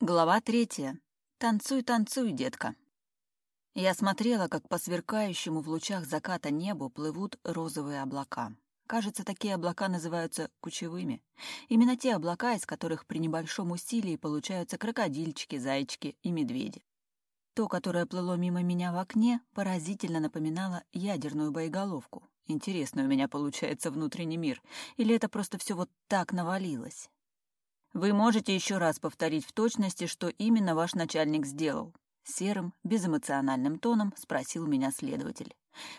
Глава третья. «Танцуй, танцуй, детка». Я смотрела, как по сверкающему в лучах заката небу плывут розовые облака. Кажется, такие облака называются кучевыми. Именно те облака, из которых при небольшом усилии получаются крокодильчики, зайчики и медведи. То, которое плыло мимо меня в окне, поразительно напоминало ядерную боеголовку. Интересно у меня получается внутренний мир. Или это просто все вот так навалилось? Вы можете еще раз повторить в точности, что именно ваш начальник сделал. Серым, безэмоциональным тоном спросил меня следователь.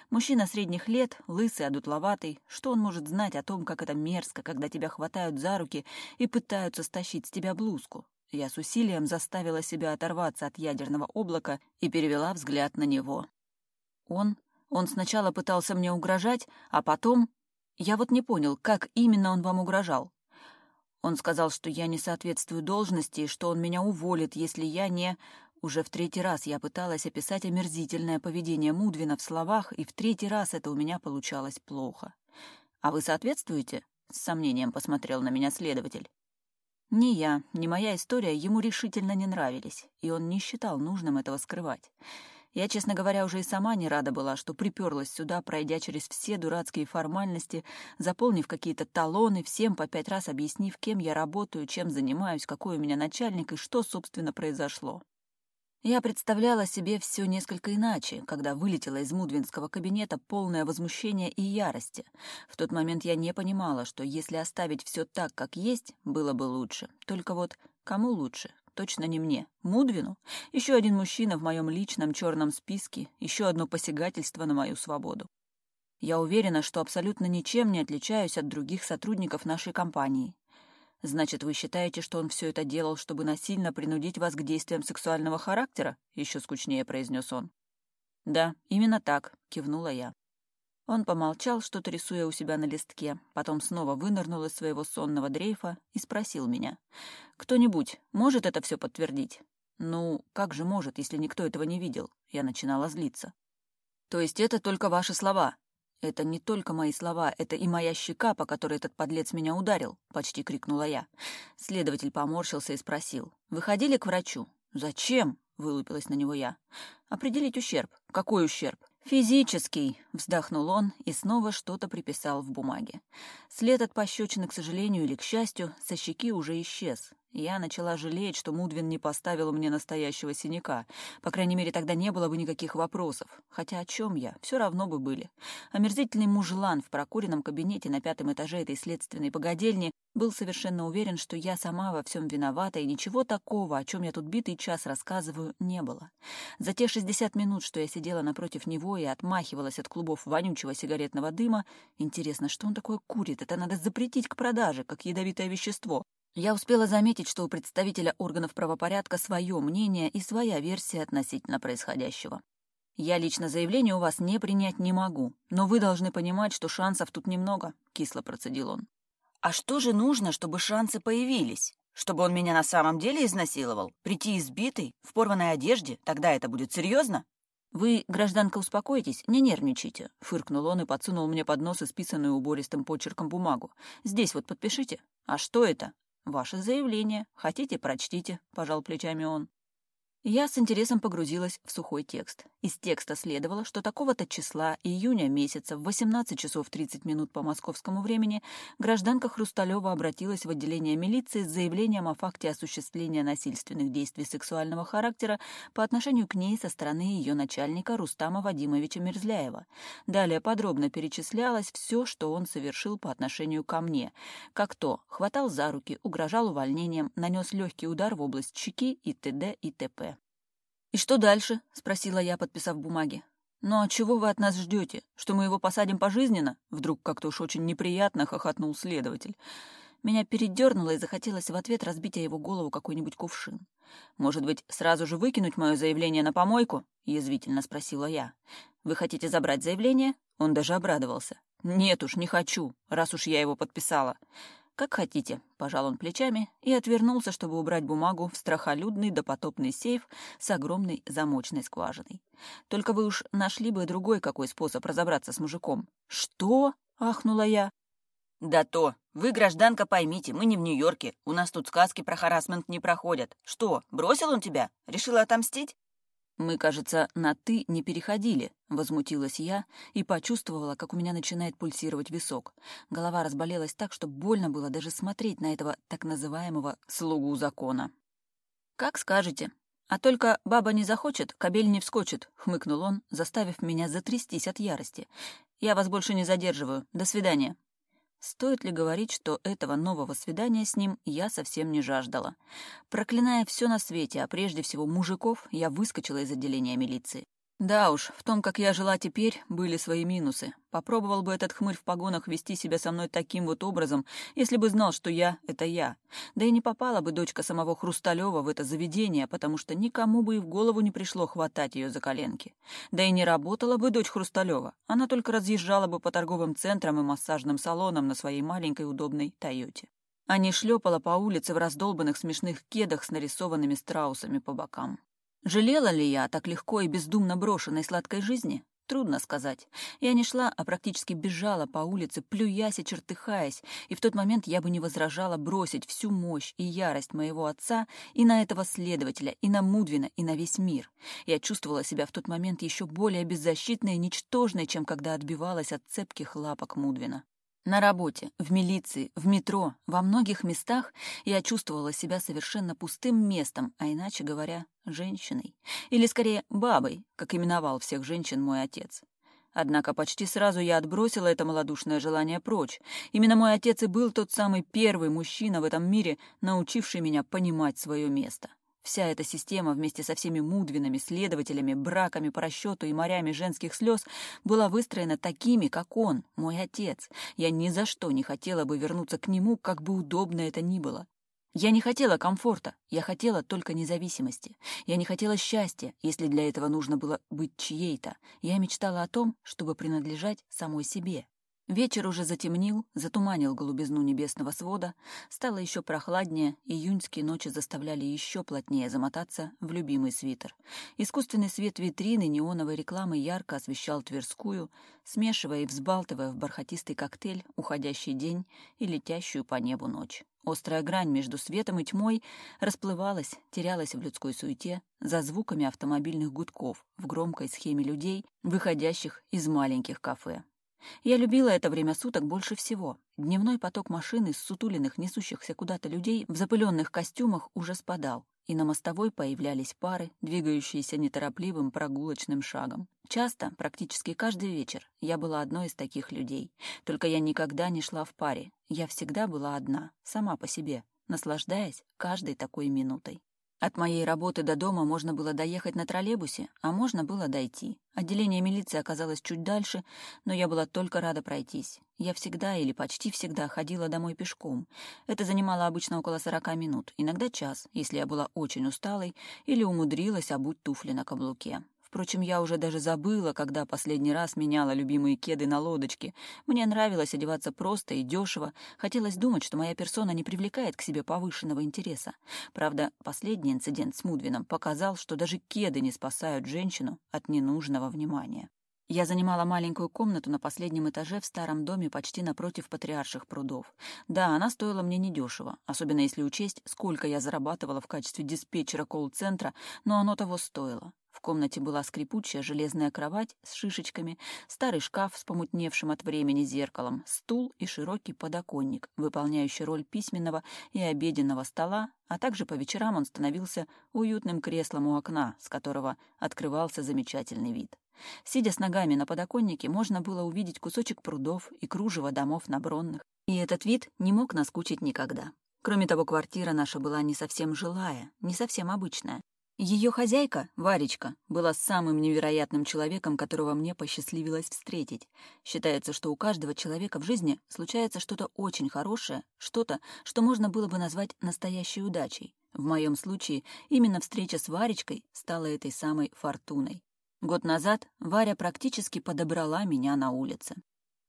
Мужчина средних лет, лысый, одутловатый, что он может знать о том, как это мерзко, когда тебя хватают за руки и пытаются стащить с тебя блузку? Я с усилием заставила себя оторваться от ядерного облака и перевела взгляд на него. Он... Он сначала пытался мне угрожать, а потом... Я вот не понял, как именно он вам угрожал. Он сказал, что я не соответствую должности, что он меня уволит, если я не... Уже в третий раз я пыталась описать омерзительное поведение Мудвина в словах, и в третий раз это у меня получалось плохо. «А вы соответствуете?» — с сомнением посмотрел на меня следователь. Ни я, ни моя история ему решительно не нравились, и он не считал нужным этого скрывать. Я, честно говоря, уже и сама не рада была, что приперлась сюда, пройдя через все дурацкие формальности, заполнив какие-то талоны, всем по пять раз объяснив, кем я работаю, чем занимаюсь, какой у меня начальник и что, собственно, произошло. Я представляла себе все несколько иначе, когда вылетела из Мудвинского кабинета полное возмущение и ярости. В тот момент я не понимала, что если оставить все так, как есть, было бы лучше. Только вот кому лучше? точно не мне, Мудвину. Еще один мужчина в моем личном черном списке, еще одно посягательство на мою свободу. Я уверена, что абсолютно ничем не отличаюсь от других сотрудников нашей компании. Значит, вы считаете, что он все это делал, чтобы насильно принудить вас к действиям сексуального характера? Еще скучнее произнес он. Да, именно так, кивнула я. Он помолчал, что-то рисуя у себя на листке, потом снова вынырнул из своего сонного дрейфа и спросил меня. «Кто-нибудь может это все подтвердить?» «Ну, как же может, если никто этого не видел?» Я начинала злиться. «То есть это только ваши слова?» «Это не только мои слова, это и моя щека, по которой этот подлец меня ударил», — почти крикнула я. Следователь поморщился и спросил. «Выходили к врачу?» «Зачем?» — вылупилась на него я. «Определить ущерб». «Какой ущерб?» «Физический!» — вздохнул он и снова что-то приписал в бумаге. След от пощечины, к сожалению или к счастью, со щеки уже исчез. Я начала жалеть, что Мудвин не поставил мне настоящего синяка. По крайней мере, тогда не было бы никаких вопросов. Хотя о чем я? Все равно бы были. Омерзительный мужлан в прокуренном кабинете на пятом этаже этой следственной погодельни был совершенно уверен, что я сама во всем виновата, и ничего такого, о чем я тут битый час рассказываю, не было. За те 60 минут, что я сидела напротив него и отмахивалась от клубов вонючего сигаретного дыма, интересно, что он такое курит? Это надо запретить к продаже, как ядовитое вещество. Я успела заметить, что у представителя органов правопорядка свое мнение и своя версия относительно происходящего. Я лично заявление у вас не принять не могу, но вы должны понимать, что шансов тут немного, кисло процедил он. А что же нужно, чтобы шансы появились? Чтобы он меня на самом деле изнасиловал? Прийти избитый, в порванной одежде? Тогда это будет серьезно? «Вы, гражданка, успокойтесь, не нервничайте», — фыркнул он и подсунул мне под нос исписанную убористым почерком бумагу. «Здесь вот подпишите». «А что это?» «Ваше заявление. Хотите, прочтите», — пожал плечами он. Я с интересом погрузилась в сухой текст. Из текста следовало, что такого-то числа, июня месяца, в 18 часов 30 минут по московскому времени, гражданка Хрусталева обратилась в отделение милиции с заявлением о факте осуществления насильственных действий сексуального характера по отношению к ней со стороны ее начальника Рустама Вадимовича Мерзляева. Далее подробно перечислялось все, что он совершил по отношению ко мне, как то хватал за руки, угрожал увольнением, нанес легкий удар в область щеки и т.д. и т.п. «И что дальше?» — спросила я, подписав бумаги. «Ну а чего вы от нас ждете? Что мы его посадим пожизненно?» Вдруг как-то уж очень неприятно хохотнул следователь. Меня передернуло и захотелось в ответ разбить о его голову какой-нибудь кувшин. «Может быть, сразу же выкинуть мое заявление на помойку?» — язвительно спросила я. «Вы хотите забрать заявление?» Он даже обрадовался. «Нет уж, не хочу, раз уж я его подписала». «Как хотите», — пожал он плечами и отвернулся, чтобы убрать бумагу в страхолюдный допотопный сейф с огромной замочной скважиной. «Только вы уж нашли бы другой какой способ разобраться с мужиком». «Что?» — ахнула я. «Да то! Вы, гражданка, поймите, мы не в Нью-Йорке. У нас тут сказки про харасмент не проходят. Что, бросил он тебя? Решила отомстить?» «Мы, кажется, на «ты» не переходили», — возмутилась я и почувствовала, как у меня начинает пульсировать висок. Голова разболелась так, что больно было даже смотреть на этого так называемого «слугу закона». «Как скажете. А только баба не захочет, кабель не вскочит», — хмыкнул он, заставив меня затрястись от ярости. «Я вас больше не задерживаю. До свидания». Стоит ли говорить, что этого нового свидания с ним я совсем не жаждала? Проклиная все на свете, а прежде всего мужиков, я выскочила из отделения милиции. Да уж, в том, как я жила теперь, были свои минусы. Попробовал бы этот хмырь в погонах вести себя со мной таким вот образом, если бы знал, что я — это я. Да и не попала бы дочка самого Хрусталева в это заведение, потому что никому бы и в голову не пришло хватать ее за коленки. Да и не работала бы дочь Хрусталева. Она только разъезжала бы по торговым центрам и массажным салонам на своей маленькой удобной «Тойоте». А не шлепала по улице в раздолбанных смешных кедах с нарисованными страусами по бокам. Жалела ли я так легко и бездумно брошенной сладкой жизни? Трудно сказать. Я не шла, а практически бежала по улице, плюясь и чертыхаясь, и в тот момент я бы не возражала бросить всю мощь и ярость моего отца и на этого следователя, и на Мудвина, и на весь мир. Я чувствовала себя в тот момент еще более беззащитной и ничтожной, чем когда отбивалась от цепких лапок Мудвина. На работе, в милиции, в метро, во многих местах я чувствовала себя совершенно пустым местом, а иначе говоря, женщиной. Или скорее бабой, как именовал всех женщин мой отец. Однако почти сразу я отбросила это малодушное желание прочь. Именно мой отец и был тот самый первый мужчина в этом мире, научивший меня понимать свое место. Вся эта система вместе со всеми мудвинами, следователями, браками по расчету и морями женских слез была выстроена такими, как он, мой отец. Я ни за что не хотела бы вернуться к нему, как бы удобно это ни было. Я не хотела комфорта, я хотела только независимости. Я не хотела счастья, если для этого нужно было быть чьей-то. Я мечтала о том, чтобы принадлежать самой себе. Вечер уже затемнил, затуманил голубизну небесного свода, стало еще прохладнее, июньские ночи заставляли еще плотнее замотаться в любимый свитер. Искусственный свет витрины неоновой рекламы ярко освещал Тверскую, смешивая и взбалтывая в бархатистый коктейль уходящий день и летящую по небу ночь. Острая грань между светом и тьмой расплывалась, терялась в людской суете, за звуками автомобильных гудков в громкой схеме людей, выходящих из маленьких кафе. Я любила это время суток больше всего. Дневной поток машины с сутулиных, несущихся куда-то людей в запыленных костюмах уже спадал, и на мостовой появлялись пары, двигающиеся неторопливым прогулочным шагом. Часто, практически каждый вечер, я была одной из таких людей. Только я никогда не шла в паре. Я всегда была одна, сама по себе, наслаждаясь каждой такой минутой. От моей работы до дома можно было доехать на троллейбусе, а можно было дойти. Отделение милиции оказалось чуть дальше, но я была только рада пройтись. Я всегда или почти всегда ходила домой пешком. Это занимало обычно около 40 минут, иногда час, если я была очень усталой или умудрилась обуть туфли на каблуке. Впрочем, я уже даже забыла, когда последний раз меняла любимые кеды на лодочке. Мне нравилось одеваться просто и дешево. Хотелось думать, что моя персона не привлекает к себе повышенного интереса. Правда, последний инцидент с Мудвином показал, что даже кеды не спасают женщину от ненужного внимания. Я занимала маленькую комнату на последнем этаже в старом доме почти напротив патриарших прудов. Да, она стоила мне недешево, особенно если учесть, сколько я зарабатывала в качестве диспетчера колл-центра, но оно того стоило. В комнате была скрипучая железная кровать с шишечками, старый шкаф с помутневшим от времени зеркалом, стул и широкий подоконник, выполняющий роль письменного и обеденного стола, а также по вечерам он становился уютным креслом у окна, с которого открывался замечательный вид. Сидя с ногами на подоконнике, можно было увидеть кусочек прудов и кружево домов на бронных. И этот вид не мог наскучить никогда. Кроме того, квартира наша была не совсем жилая, не совсем обычная. Ее хозяйка, Варечка, была самым невероятным человеком, которого мне посчастливилось встретить. Считается, что у каждого человека в жизни случается что-то очень хорошее, что-то, что можно было бы назвать настоящей удачей. В моем случае именно встреча с Варечкой стала этой самой фортуной. Год назад Варя практически подобрала меня на улице.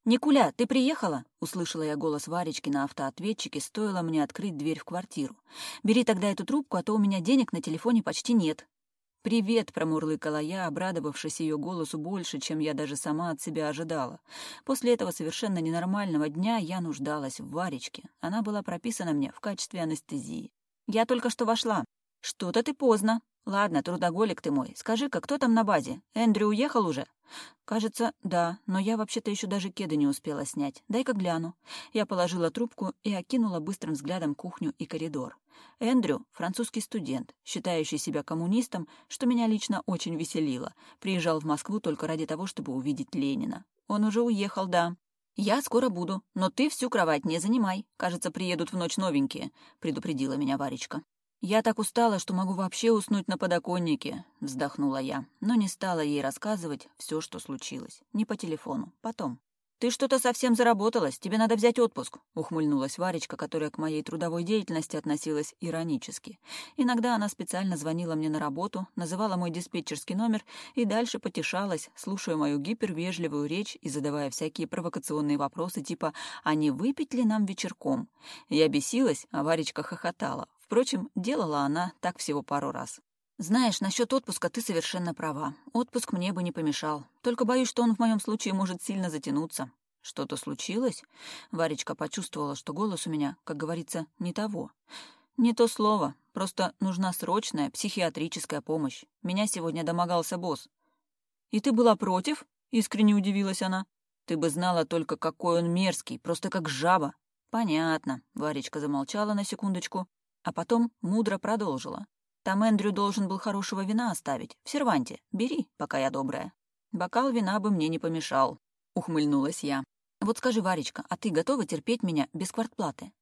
«Никуля, ты приехала?» — услышала я голос Варечки на автоответчике, стоило мне открыть дверь в квартиру. «Бери тогда эту трубку, а то у меня денег на телефоне почти нет». «Привет!» — промурлыкала я, обрадовавшись ее голосу больше, чем я даже сама от себя ожидала. После этого совершенно ненормального дня я нуждалась в Варечке. Она была прописана мне в качестве анестезии. «Я только что вошла». «Что-то ты поздно», «Ладно, трудоголик ты мой. Скажи-ка, кто там на базе? Эндрю уехал уже?» «Кажется, да, но я вообще-то еще даже кеды не успела снять. Дай-ка гляну». Я положила трубку и окинула быстрым взглядом кухню и коридор. Эндрю — французский студент, считающий себя коммунистом, что меня лично очень веселило. Приезжал в Москву только ради того, чтобы увидеть Ленина. Он уже уехал, да. «Я скоро буду, но ты всю кровать не занимай. Кажется, приедут в ночь новенькие», — предупредила меня Варечка. «Я так устала, что могу вообще уснуть на подоконнике», — вздохнула я, но не стала ей рассказывать все, что случилось. Не по телефону, потом. «Ты что-то совсем заработалась, тебе надо взять отпуск», — ухмыльнулась Варечка, которая к моей трудовой деятельности относилась иронически. Иногда она специально звонила мне на работу, называла мой диспетчерский номер и дальше потешалась, слушая мою гипервежливую речь и задавая всякие провокационные вопросы типа «А не выпить ли нам вечерком?». Я бесилась, а Варечка хохотала. Впрочем, делала она так всего пару раз. «Знаешь, насчет отпуска ты совершенно права. Отпуск мне бы не помешал. Только боюсь, что он в моем случае может сильно затянуться». «Что-то случилось?» Варечка почувствовала, что голос у меня, как говорится, не того. «Не то слово. Просто нужна срочная психиатрическая помощь. Меня сегодня домогался босс». «И ты была против?» — искренне удивилась она. «Ты бы знала только, какой он мерзкий, просто как жаба». «Понятно», — Варечка замолчала на секундочку, а потом мудро продолжила. «Там Эндрю должен был хорошего вина оставить. В серванте. Бери, пока я добрая». «Бокал вина бы мне не помешал», — ухмыльнулась я. «Вот скажи, Варечка, а ты готова терпеть меня без квартплаты?»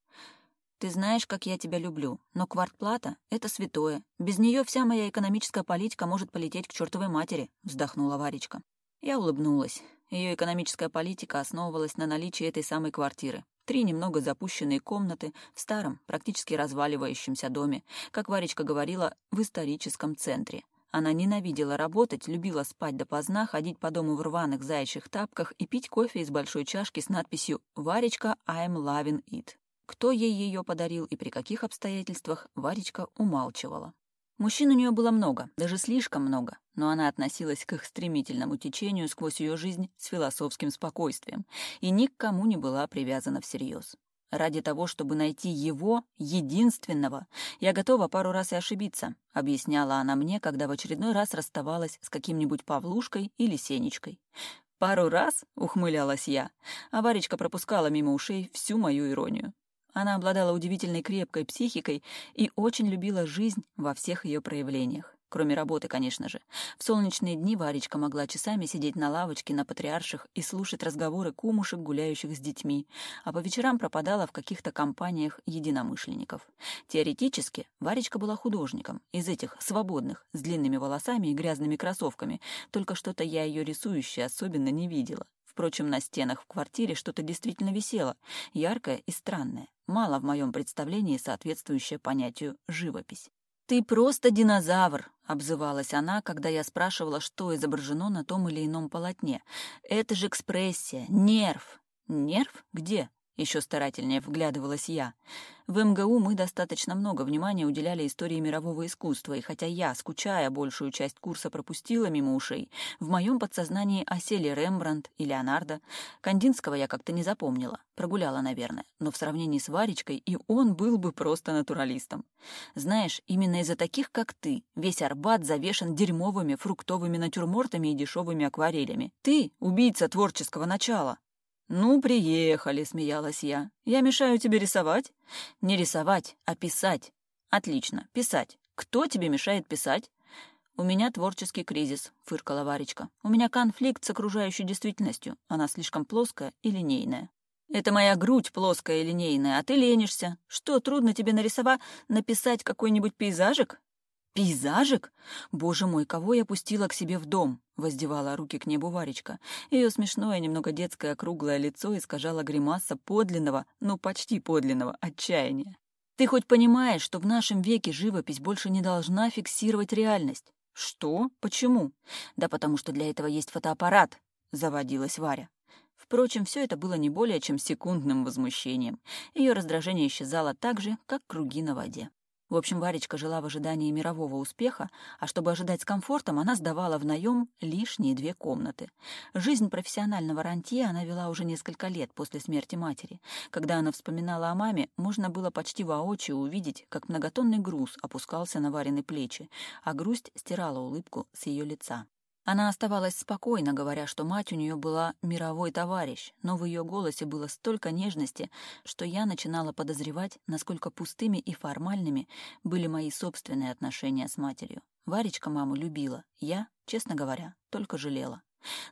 «Ты знаешь, как я тебя люблю, но квартплата — это святое. Без нее вся моя экономическая политика может полететь к чертовой матери», — вздохнула Варечка. Я улыбнулась. Ее экономическая политика основывалась на наличии этой самой квартиры три немного запущенные комнаты в старом, практически разваливающемся доме, как Варечка говорила, в историческом центре. Она ненавидела работать, любила спать допоздна, ходить по дому в рваных заячьих тапках и пить кофе из большой чашки с надписью «Варечка, I'm loving it». Кто ей ее подарил и при каких обстоятельствах, Варечка умалчивала. Мужчин у нее было много, даже слишком много, но она относилась к их стремительному течению сквозь ее жизнь с философским спокойствием и ни к кому не была привязана всерьез. «Ради того, чтобы найти его, единственного, я готова пару раз и ошибиться», объясняла она мне, когда в очередной раз расставалась с каким-нибудь Павлушкой или Сенечкой. «Пару раз?» — ухмылялась я, а Варечка пропускала мимо ушей всю мою иронию. Она обладала удивительной крепкой психикой и очень любила жизнь во всех ее проявлениях. Кроме работы, конечно же. В солнечные дни Варечка могла часами сидеть на лавочке на патриарших и слушать разговоры кумушек, гуляющих с детьми, а по вечерам пропадала в каких-то компаниях единомышленников. Теоретически Варечка была художником, из этих свободных, с длинными волосами и грязными кроссовками, только что-то я ее рисующей особенно не видела. Впрочем, на стенах в квартире что-то действительно висело, яркое и странное, мало в моем представлении соответствующее понятию «живопись». «Ты просто динозавр!» — обзывалась она, когда я спрашивала, что изображено на том или ином полотне. «Это же экспрессия, нерв!» «Нерв? Где?» Еще старательнее вглядывалась я. В МГУ мы достаточно много внимания уделяли истории мирового искусства, и хотя я, скучая, большую часть курса пропустила мимо ушей, в моем подсознании осели Рембрандт и Леонардо. Кандинского я как-то не запомнила, прогуляла, наверное, но в сравнении с Варечкой и он был бы просто натуралистом. Знаешь, именно из-за таких, как ты, весь Арбат завешен дерьмовыми фруктовыми натюрмортами и дешевыми акварелями. Ты — убийца творческого начала. «Ну, приехали», — смеялась я. «Я мешаю тебе рисовать?» «Не рисовать, а писать». «Отлично, писать. Кто тебе мешает писать?» «У меня творческий кризис», — фыркала Варечка. «У меня конфликт с окружающей действительностью. Она слишком плоская и линейная». «Это моя грудь плоская и линейная, а ты ленишься. Что, трудно тебе нарисовать, написать какой-нибудь пейзажик?» «Пейзажик?» «Боже мой, кого я пустила к себе в дом?» — воздевала руки к небу Варечка. Ее смешное, немного детское круглое лицо искажало гримаса подлинного, ну почти подлинного, отчаяния. «Ты хоть понимаешь, что в нашем веке живопись больше не должна фиксировать реальность?» «Что? Почему?» «Да потому что для этого есть фотоаппарат», — заводилась Варя. Впрочем, все это было не более чем секундным возмущением. Ее раздражение исчезало так же, как круги на воде. В общем, Варечка жила в ожидании мирового успеха, а чтобы ожидать с комфортом, она сдавала в наем лишние две комнаты. Жизнь профессионального рантье она вела уже несколько лет после смерти матери. Когда она вспоминала о маме, можно было почти воочию увидеть, как многотонный груз опускался на вареные плечи, а грусть стирала улыбку с ее лица. Она оставалась спокойна, говоря, что мать у нее была мировой товарищ, но в ее голосе было столько нежности, что я начинала подозревать, насколько пустыми и формальными были мои собственные отношения с матерью. Варечка маму любила, я, честно говоря, только жалела.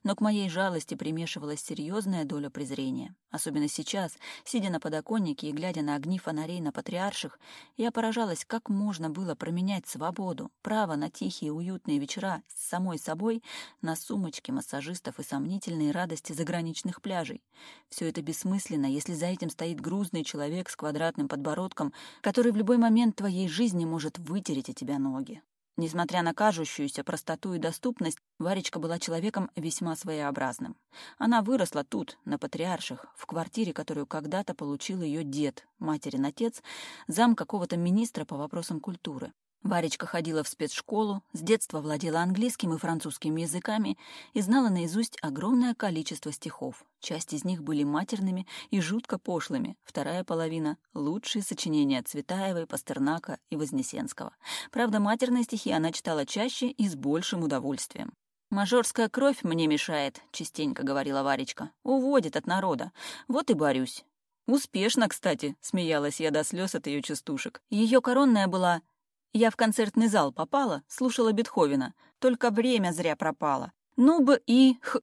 Но к моей жалости примешивалась серьезная доля презрения. Особенно сейчас, сидя на подоконнике и глядя на огни фонарей на патриарших, я поражалась, как можно было променять свободу, право на тихие уютные вечера с самой собой на сумочки массажистов и сомнительные радости заграничных пляжей. Все это бессмысленно, если за этим стоит грузный человек с квадратным подбородком, который в любой момент твоей жизни может вытереть о тебя ноги. Несмотря на кажущуюся простоту и доступность, Варечка была человеком весьма своеобразным. Она выросла тут, на Патриарших, в квартире, которую когда-то получил ее дед, материн отец, зам какого-то министра по вопросам культуры. Варечка ходила в спецшколу, с детства владела английским и французским языками и знала наизусть огромное количество стихов. Часть из них были матерными и жутко пошлыми, вторая половина — лучшие сочинения Цветаевой, Пастернака и Вознесенского. Правда, матерные стихи она читала чаще и с большим удовольствием. «Мажорская кровь мне мешает», — частенько говорила Варечка. «Уводит от народа. Вот и борюсь». «Успешно, кстати», — смеялась я до слез от ее частушек. Ее коронная была я в концертный зал попала, слушала Бетховена. Только время зря пропало. Ну бы и... Х...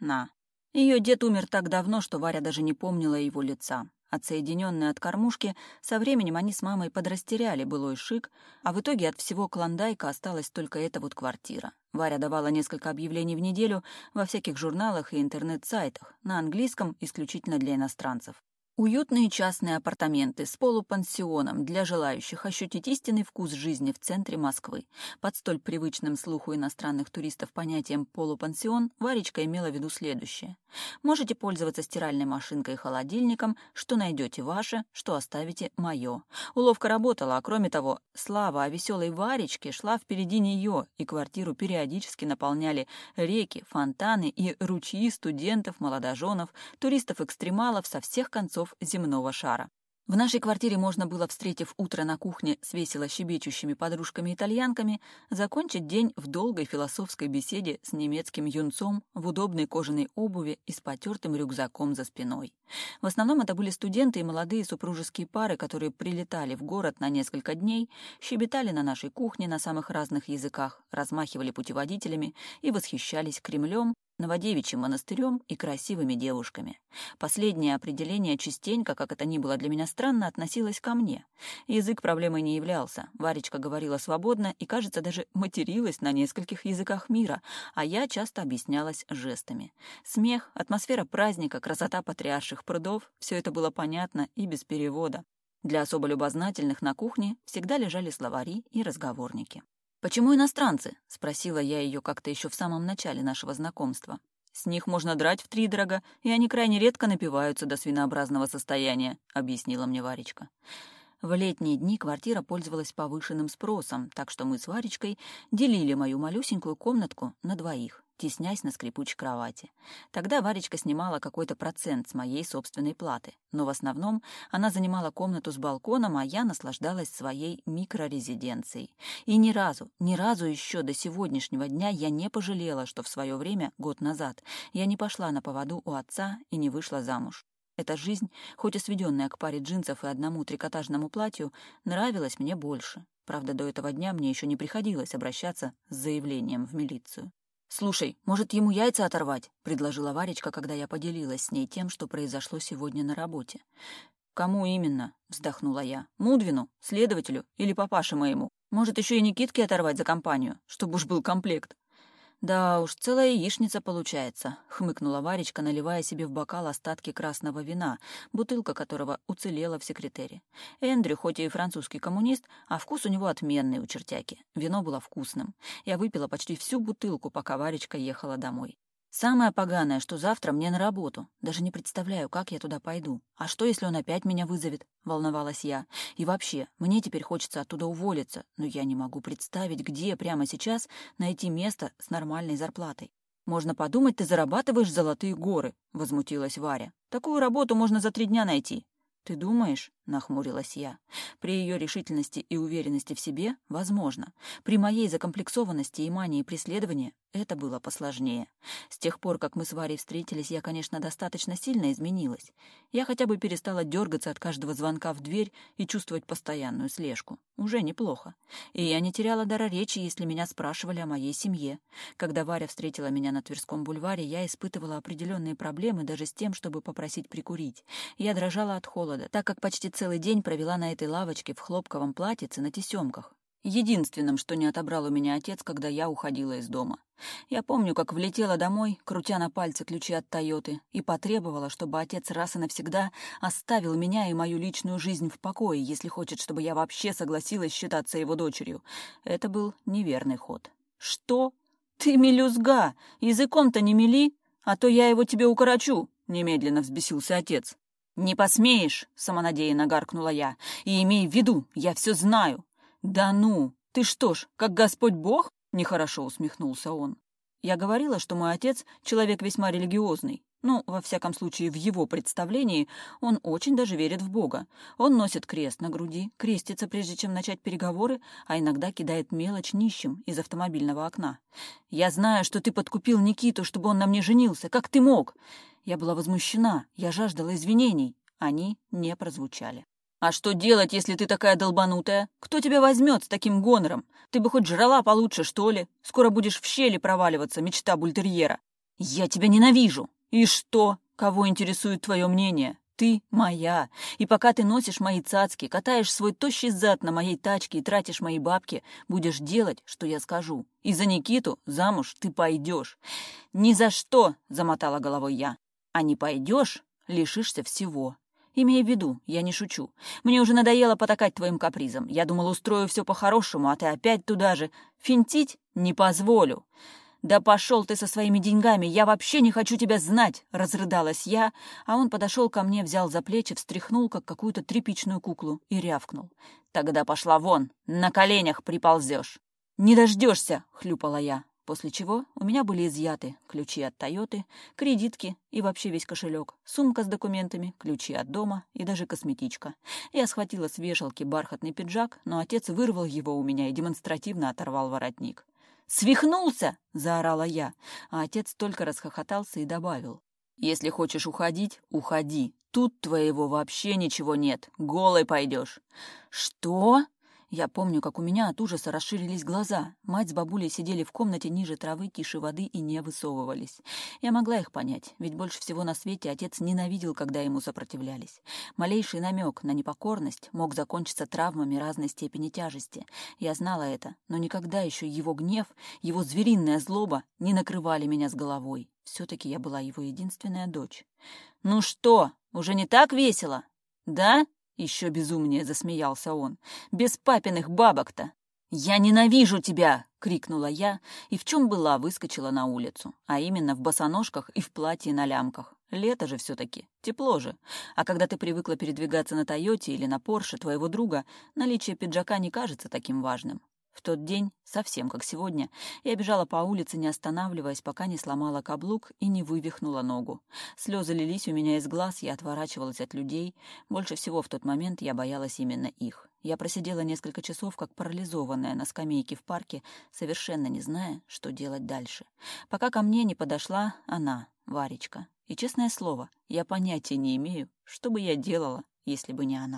На. Ее дед умер так давно, что Варя даже не помнила его лица. Отсоединенные от кормушки, со временем они с мамой подрастеряли былой шик, а в итоге от всего клондайка осталась только эта вот квартира. Варя давала несколько объявлений в неделю во всяких журналах и интернет-сайтах, на английском исключительно для иностранцев. Уютные частные апартаменты с полупансионом для желающих ощутить истинный вкус жизни в центре Москвы. Под столь привычным слуху иностранных туристов понятием «полупансион» Варечка имела в виду следующее. Можете пользоваться стиральной машинкой и холодильником, что найдете ваше, что оставите мое. Уловка работала, а кроме того, слава о веселой Варечке шла впереди нее, и квартиру периодически наполняли реки, фонтаны и ручьи студентов, молодоженов, туристов-экстремалов со всех концов городов земного шара. В нашей квартире можно было, встретив утро на кухне с весело щебечущими подружками-итальянками, закончить день в долгой философской беседе с немецким юнцом в удобной кожаной обуви и с потертым рюкзаком за спиной. В основном это были студенты и молодые супружеские пары, которые прилетали в город на несколько дней, щебетали на нашей кухне на самых разных языках, размахивали путеводителями и восхищались Кремлем, новодевичьим монастырем и красивыми девушками. Последнее определение частенько, как это ни было для меня странно, относилось ко мне. Язык проблемой не являлся. Варечка говорила свободно и, кажется, даже материлась на нескольких языках мира, а я часто объяснялась жестами. Смех, атмосфера праздника, красота патриарших прудов — все это было понятно и без перевода. Для особо любознательных на кухне всегда лежали словари и разговорники. «Почему иностранцы?» — спросила я ее как-то еще в самом начале нашего знакомства. «С них можно драть в три втридорога, и они крайне редко напиваются до свинообразного состояния», — объяснила мне Варечка. В летние дни квартира пользовалась повышенным спросом, так что мы с Варечкой делили мою малюсенькую комнатку на двоих теснясь на скрипучей кровати. Тогда Варечка снимала какой-то процент с моей собственной платы, но в основном она занимала комнату с балконом, а я наслаждалась своей микрорезиденцией. И ни разу, ни разу еще до сегодняшнего дня я не пожалела, что в свое время, год назад, я не пошла на поводу у отца и не вышла замуж. Эта жизнь, хоть и сведенная к паре джинсов и одному трикотажному платью, нравилась мне больше. Правда, до этого дня мне еще не приходилось обращаться с заявлением в милицию. «Слушай, может, ему яйца оторвать?» — предложила Варечка, когда я поделилась с ней тем, что произошло сегодня на работе. «Кому именно?» — вздохнула я. «Мудвину? Следователю? Или папаше моему? Может, еще и Никитке оторвать за компанию, чтобы уж был комплект?» «Да уж, целая яичница получается», — хмыкнула Варечка, наливая себе в бокал остатки красного вина, бутылка которого уцелела в секретере. Эндрю, хоть и французский коммунист, а вкус у него отменный у чертяки. Вино было вкусным. Я выпила почти всю бутылку, пока Варечка ехала домой. Самое поганое, что завтра мне на работу. Даже не представляю, как я туда пойду. А что, если он опять меня вызовет?» — волновалась я. «И вообще, мне теперь хочется оттуда уволиться, но я не могу представить, где прямо сейчас найти место с нормальной зарплатой». «Можно подумать, ты зарабатываешь золотые горы», — возмутилась Варя. «Такую работу можно за три дня найти». «Ты думаешь?» Нахмурилась я. При ее решительности и уверенности в себе — возможно. При моей закомплексованности и мании преследования это было посложнее. С тех пор, как мы с Варей встретились, я, конечно, достаточно сильно изменилась. Я хотя бы перестала дергаться от каждого звонка в дверь и чувствовать постоянную слежку. Уже неплохо. И я не теряла дара речи, если меня спрашивали о моей семье. Когда Варя встретила меня на Тверском бульваре, я испытывала определенные проблемы даже с тем, чтобы попросить прикурить. Я дрожала от холода, так как почти целый день провела на этой лавочке в хлопковом платьице на тесемках. Единственным, что не отобрал у меня отец, когда я уходила из дома. Я помню, как влетела домой, крутя на пальце ключи от Тойоты, и потребовала, чтобы отец раз и навсегда оставил меня и мою личную жизнь в покое, если хочет, чтобы я вообще согласилась считаться его дочерью. Это был неверный ход. «Что? Ты мелюзга! Языком-то не мели, а то я его тебе укорочу!» — немедленно взбесился отец. «Не посмеешь!» — самонадеянно гаркнула я. «И имей в виду, я все знаю!» «Да ну! Ты что ж, как Господь Бог?» — нехорошо усмехнулся он. Я говорила, что мой отец — человек весьма религиозный. Ну, во всяком случае, в его представлении он очень даже верит в Бога. Он носит крест на груди, крестится, прежде чем начать переговоры, а иногда кидает мелочь нищим из автомобильного окна. «Я знаю, что ты подкупил Никиту, чтобы он на мне женился. Как ты мог?» Я была возмущена, я жаждала извинений. Они не прозвучали. «А что делать, если ты такая долбанутая? Кто тебя возьмет с таким гонором? Ты бы хоть жрала получше, что ли? Скоро будешь в щели проваливаться, мечта бультерьера». «Я тебя ненавижу!» И что? Кого интересует твое мнение? Ты моя. И пока ты носишь мои цацки, катаешь свой тощий зад на моей тачке и тратишь мои бабки, будешь делать, что я скажу. И за Никиту замуж ты пойдешь. Ни за что, замотала головой я. А не пойдешь, лишишься всего. Имей в виду, я не шучу. Мне уже надоело потакать твоим капризом. Я думал, устрою все по-хорошему, а ты опять туда же. Финтить не позволю. «Да пошел ты со своими деньгами! Я вообще не хочу тебя знать!» — разрыдалась я, а он подошел ко мне, взял за плечи, встряхнул, как какую-то тряпичную куклу, и рявкнул. «Тогда пошла вон! На коленях приползешь!» «Не дождешься!» — хлюпала я, после чего у меня были изъяты ключи от «Тойоты», кредитки и вообще весь кошелек, сумка с документами, ключи от дома и даже косметичка. Я схватила с вешалки бархатный пиджак, но отец вырвал его у меня и демонстративно оторвал воротник. Свихнулся!» – заорала я, а отец только расхохотался и добавил. «Если хочешь уходить, уходи. Тут твоего вообще ничего нет. Голой пойдешь». «Что?» Я помню, как у меня от ужаса расширились глаза. Мать с бабулей сидели в комнате ниже травы, тише воды и не высовывались. Я могла их понять, ведь больше всего на свете отец ненавидел, когда ему сопротивлялись. Малейший намек на непокорность мог закончиться травмами разной степени тяжести. Я знала это, но никогда еще его гнев, его звериная злоба не накрывали меня с головой. Все-таки я была его единственная дочь. «Ну что, уже не так весело? Да?» Еще безумнее засмеялся он. «Без папиных бабок-то!» «Я ненавижу тебя!» — крикнула я, и в чем была, выскочила на улицу, а именно в босоножках и в платье на лямках. Лето же все-таки, тепло же. А когда ты привыкла передвигаться на Тойоте или на Порше твоего друга, наличие пиджака не кажется таким важным. В тот день, совсем как сегодня, я бежала по улице, не останавливаясь, пока не сломала каблук и не вывихнула ногу. Слезы лились у меня из глаз, я отворачивалась от людей. Больше всего в тот момент я боялась именно их. Я просидела несколько часов, как парализованная, на скамейке в парке, совершенно не зная, что делать дальше. Пока ко мне не подошла она, Варечка. И, честное слово, я понятия не имею, что бы я делала, если бы не она.